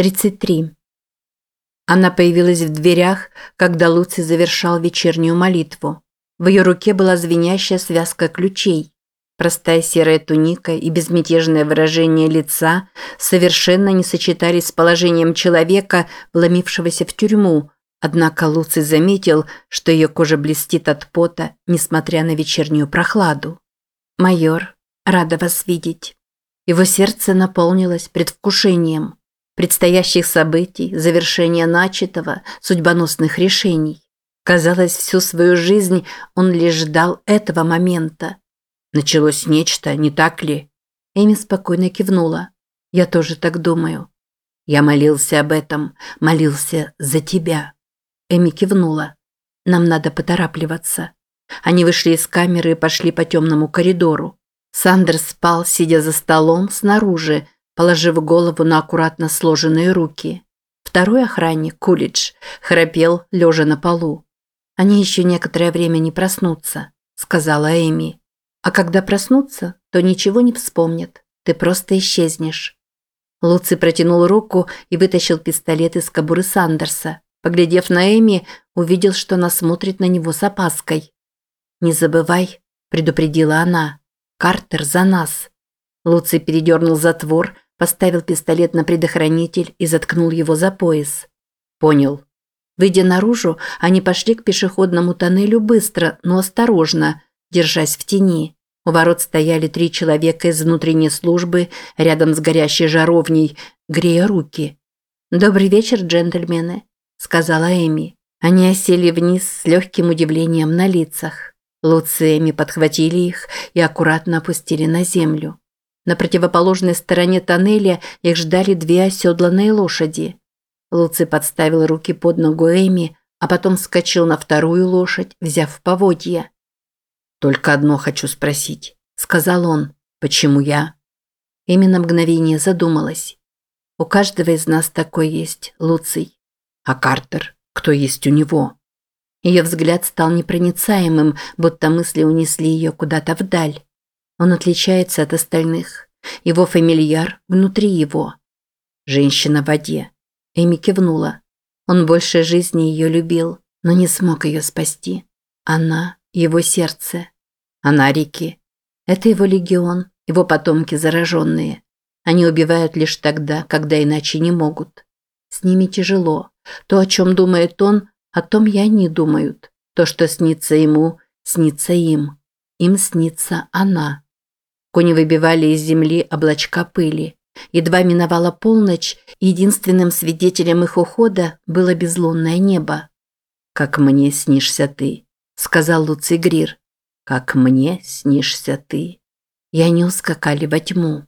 33. Она появилась в дверях, когда Луций завершал вечернюю молитву. В ее руке была звенящая связка ключей. Простая серая туника и безмятежное выражение лица совершенно не сочетались с положением человека, вломившегося в тюрьму, однако Луций заметил, что ее кожа блестит от пота, несмотря на вечернюю прохладу. «Майор, рада вас видеть». Его сердце наполнилось предвкушением – предстоящих событий, завершения начатого, судьбоносных решений. Казалось, всю свою жизнь он лишь ждал этого момента. Началось нечто, не так ли? Эми спокойно кивнула. Я тоже так думаю. Я молился об этом, молился за тебя. Эми кивнула. Нам надо поторапливаться. Они вышли из камеры и пошли по темному коридору. Сандерс спал, сидя за столом снаружи, положив голову на аккуратно сложенные руки. Второй охранник, Кулич, храпел, лежа на полу. «Они еще некоторое время не проснутся», – сказала Эми. «А когда проснутся, то ничего не вспомнят. Ты просто исчезнешь». Луци протянул руку и вытащил пистолет из кобуры Сандерса. Поглядев на Эми, увидел, что она смотрит на него с опаской. «Не забывай», – предупредила она. «Картер за нас». Луций передернул затвор, поставил пистолет на предохранитель и заткнул его за пояс. Понял. Выйдя наружу, они пошли к пешеходному тоннелю быстро, но осторожно, держась в тени. У ворот стояли три человека из внутренней службы рядом с горящей жаровней, грея руки. «Добрый вечер, джентльмены», – сказала Эми. Они осели вниз с легким удивлением на лицах. Луци и Эми подхватили их и аккуратно опустили на землю. На противоположной стороне тоннеля их ждали две оседланные лошади. Луций подставил руки под ногу Эми, а потом вскочил на вторую лошадь, взяв поводья. «Только одно хочу спросить», – сказал он. «Почему я?» Эми на мгновение задумалась. «У каждого из нас такой есть, Луций. А Картер? Кто есть у него?» Ее взгляд стал непроницаемым, будто мысли унесли ее куда-то вдаль. Он отличается от остальных. Его фамильяр внутри его. Женщина в воде. Эми кивнула. Он больше жизни ее любил, но не смог ее спасти. Она – его сердце. Она – реки. Это его легион, его потомки зараженные. Они убивают лишь тогда, когда иначе не могут. С ними тяжело. То, о чем думает он, о том и они думают. То, что снится ему, снится им. Им снится она. Кони выбивали из земли облачка пыли. Едва миновала полночь, единственным свидетелем их ухода было безлунное небо. «Как мне снишься ты», – сказал Луций Грир. «Как мне снишься ты». И они ускакали во тьму.